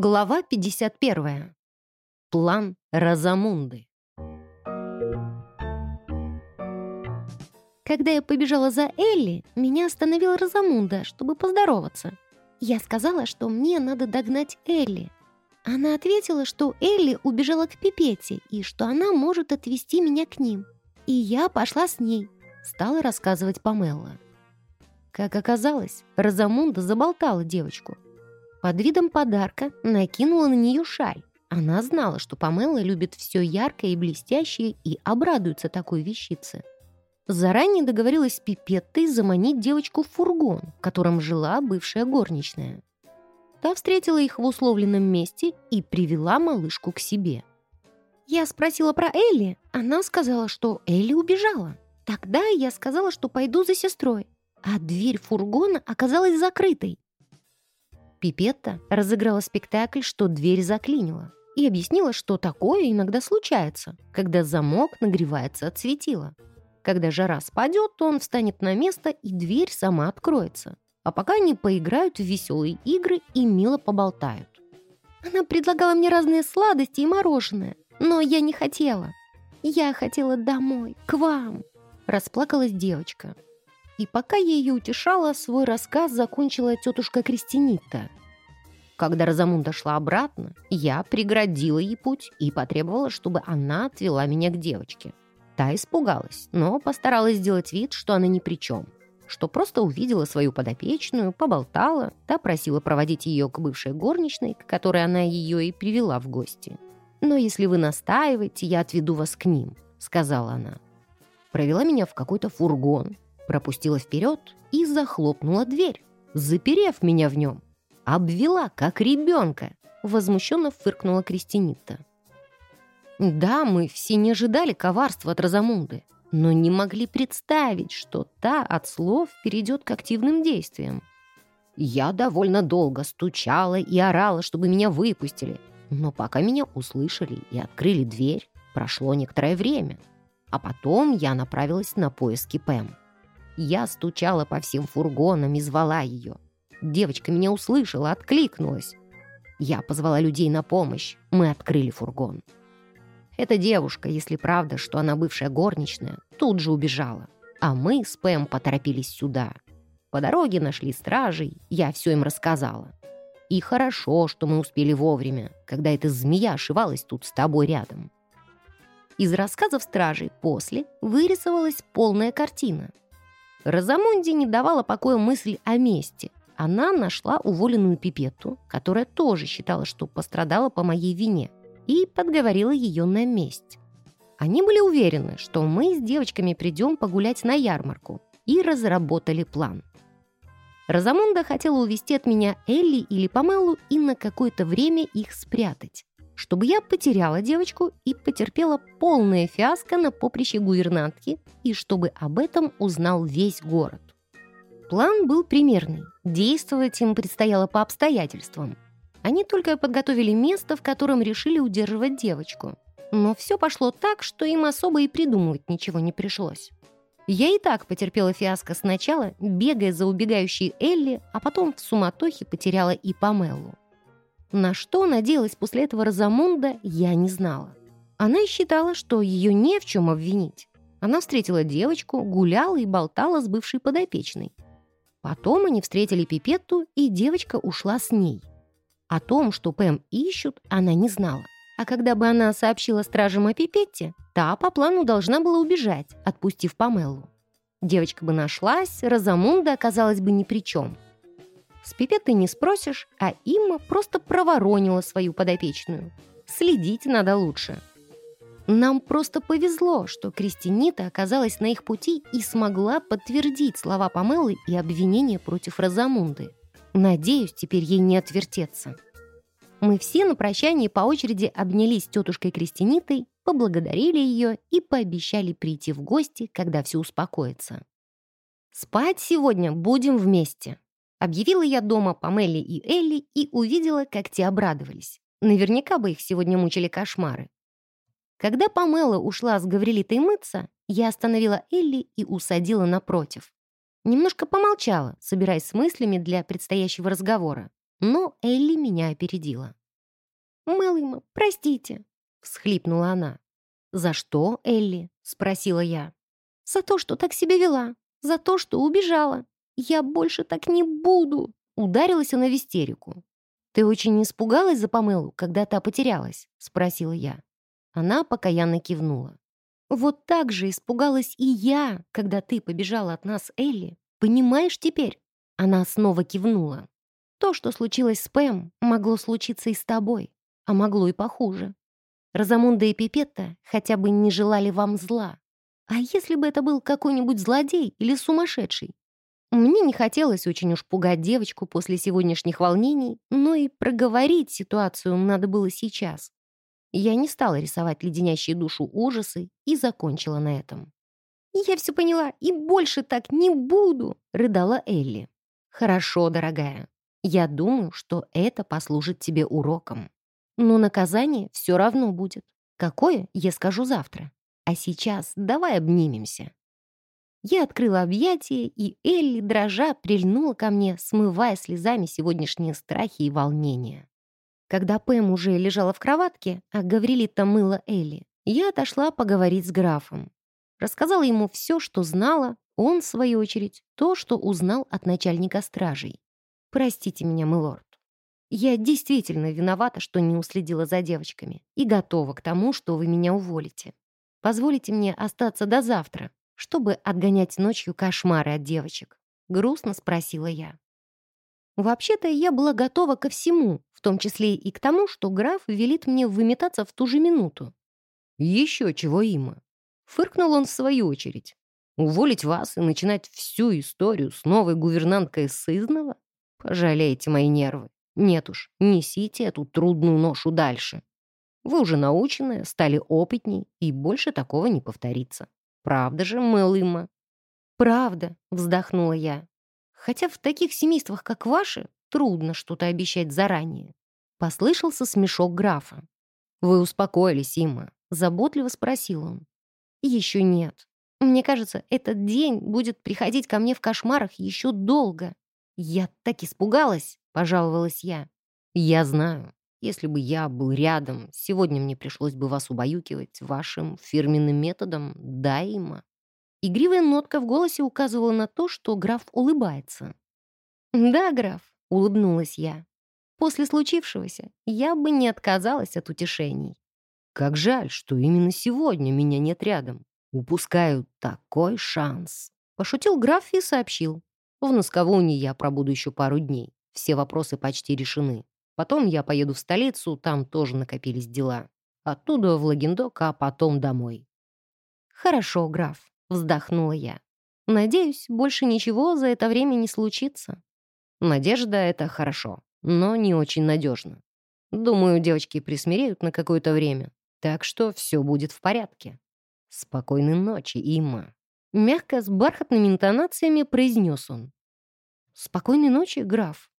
Глава 51. План Розамунды. Когда я побежала за Элли, меня остановила Розамунда, чтобы поздороваться. Я сказала, что мне надо догнать Элли. Она ответила, что Элли убежала к Пипете и что она может отвезти меня к ним. И я пошла с ней, стала рассказывать Памелла. Как оказалось, Розамунда заболтала девочку – под видом подарка накинула на нее шаль. Она знала, что Памела любит все яркое и блестящее и обрадуется такой вещице. Заранее договорилась с Пипеттой заманить девочку в фургон, в котором жила бывшая горничная. Та встретила их в условленном месте и привела малышку к себе. Я спросила про Элли, она сказала, что Элли убежала. Тогда я сказала, что пойду за сестрой, а дверь фургона оказалась закрытой. Пипетта разыграла спектакль, что дверь заклинила, и объяснила, что такое иногда случается, когда замок нагревается от светила. Когда жара спадет, то он встанет на место, и дверь сама откроется. А пока они поиграют в веселые игры и мило поболтают. Она предлагала мне разные сладости и мороженое, но я не хотела. Я хотела домой, к вам. Расплакалась девочка. И пока я ее утешала, свой рассказ закончила тетушка Кристинита. Когда Розамунда шла обратно, я преградила ей путь и потребовала, чтобы она отвела меня к девочке. Та испугалась, но постаралась сделать вид, что она ни при чем, что просто увидела свою подопечную, поболтала, та просила проводить ее к бывшей горничной, к которой она ее и привела в гости. «Но если вы настаиваете, я отведу вас к ним», — сказала она. Провела меня в какой-то фургон, пропустила вперед и захлопнула дверь, заперев меня в нем. Обвела, как ребенка, возмущенно фыркнула Кристинита. Да, мы все не ожидали коварства от Розамунды, но не могли представить, что та от слов перейдет к активным действиям. Я довольно долго стучала и орала, чтобы меня выпустили, но пока меня услышали и открыли дверь, прошло некоторое время. А потом я направилась на поиски Пэм. Я стучала по всем фургонам и звала ее. Девочка меня услышала, откликнулась. Я позвала людей на помощь. Мы открыли фургон. Эта девушка, если правда, что она бывшая горничная, тут же убежала. А мы с Пэм поторопились сюда. По дороге нашли стражей, я все им рассказала. И хорошо, что мы успели вовремя, когда эта змея ошивалась тут с тобой рядом. Из рассказов стражей после вырисовалась полная картина — Розамунди не давала покоя мысль о мести. Она нашла уволенную пипетту, которая тоже считала, что пострадала по моей вине, и подговорила ее на месть. Они были уверены, что мы с девочками придем погулять на ярмарку, и разработали план. Розамунда хотела увести от меня Элли или Памелу и на какое-то время их спрятать чтобы я потеряла девочку и потерпела полное фиаско на поприще гувернантки, и чтобы об этом узнал весь город. План был примерный, действовать им предстояло по обстоятельствам. Они только подготовили место, в котором решили удерживать девочку. Но все пошло так, что им особо и придумывать ничего не пришлось. Я и так потерпела фиаско сначала, бегая за убегающей Элли, а потом в суматохе потеряла и Памеллу. На что надеялась после этого Розамунда, я не знала. Она считала, что ее не в чем обвинить. Она встретила девочку, гуляла и болтала с бывшей подопечной. Потом они встретили Пипетту, и девочка ушла с ней. О том, что Пэм ищут, она не знала. А когда бы она сообщила стражам о Пипетте, та по плану должна была убежать, отпустив Памеллу. Девочка бы нашлась, Розамунда оказалась бы ни при чем – с пипетой не спросишь, а Имма просто проворонила свою подопечную. Следить надо лучше. Нам просто повезло, что Кристинита оказалась на их пути и смогла подтвердить слова Памелы и обвинения против Розамунды. Надеюсь, теперь ей не отвертеться. Мы все на прощании по очереди обнялись с тетушкой Кристинитой, поблагодарили ее и пообещали прийти в гости, когда все успокоится. Спать сегодня будем вместе. Объявила я дома Памелли и Элли и увидела, как те обрадовались. Наверняка бы их сегодня мучили кошмары. Когда Памела ушла с Гаврилитой мыться, я остановила Элли и усадила напротив. Немножко помолчала, собираясь с мыслями для предстоящего разговора, но Элли меня опередила. Мелыма, простите!» — всхлипнула она. «За что, Элли?» — спросила я. «За то, что так себя вела. За то, что убежала. Я больше так не буду!» Ударилась она в истерику. «Ты очень испугалась за Памелу, когда та потерялась?» — спросила я. Она покаянно кивнула. «Вот так же испугалась и я, когда ты побежала от нас, Элли. Понимаешь теперь?» Она снова кивнула. «То, что случилось с Пэм, могло случиться и с тобой, а могло и похуже. Розамунда и Пипетта хотя бы не желали вам зла. А если бы это был какой-нибудь злодей или сумасшедший? Мне не хотелось очень уж пугать девочку после сегодняшних волнений, но и проговорить ситуацию надо было сейчас. Я не стала рисовать леденящие душу ужасы и закончила на этом. «Я все поняла и больше так не буду!» — рыдала Элли. «Хорошо, дорогая. Я думаю, что это послужит тебе уроком. Но наказание все равно будет. Какое, я скажу завтра. А сейчас давай обнимемся». Я открыла объятия, и Элли, дрожа, прильнула ко мне, смывая слезами сегодняшние страхи и волнения. Когда Пэм уже лежала в кроватке, а Гаврилита мыла Элли, я отошла поговорить с графом. Рассказала ему все, что знала, он, в свою очередь, то, что узнал от начальника стражей. «Простите меня, милорд. Я действительно виновата, что не уследила за девочками и готова к тому, что вы меня уволите. Позволите мне остаться до завтра, чтобы отгонять ночью кошмары от девочек?» Грустно спросила я. Вообще-то я была готова ко всему, в том числе и к тому, что граф велит мне выметаться в ту же минуту. «Еще чего има?» Фыркнул он в свою очередь. «Уволить вас и начинать всю историю с новой гувернанткой сызнова? Пожалейте мои нервы. Нет уж, несите эту трудную ношу дальше. Вы уже научены, стали опытней, и больше такого не повторится. Правда же, Мэлыма?» «Правда», — вздохнула я. «Хотя в таких семействах, как ваши, трудно что-то обещать заранее». Послышался смешок графа. «Вы успокоились, Има?» — заботливо спросил он. «Еще нет. Мне кажется, этот день будет приходить ко мне в кошмарах еще долго. Я так испугалась!» пожаловалась я. «Я знаю. Если бы я был рядом, сегодня мне пришлось бы вас убаюкивать вашим фирменным методом, да, Има?» Игривая нотка в голосе указывала на то, что граф улыбается. «Да, граф», — улыбнулась я. «После случившегося я бы не отказалась от утешений». «Как жаль, что именно сегодня меня нет рядом. Упускаю такой шанс», — пошутил граф и сообщил. «В Носковуне я пробуду еще пару дней. Все вопросы почти решены. Потом я поеду в столицу, там тоже накопились дела. Оттуда в Лагендок, а потом домой. «Хорошо, граф», — вздохнула я. «Надеюсь, больше ничего за это время не случится». Надежда — это хорошо, но не очень надежно. Думаю, девочки присмиреют на какое-то время, так что все будет в порядке. Спокойной ночи, Има. Мягко, с бархатными интонациями произнес он. «Спокойной ночи, граф»,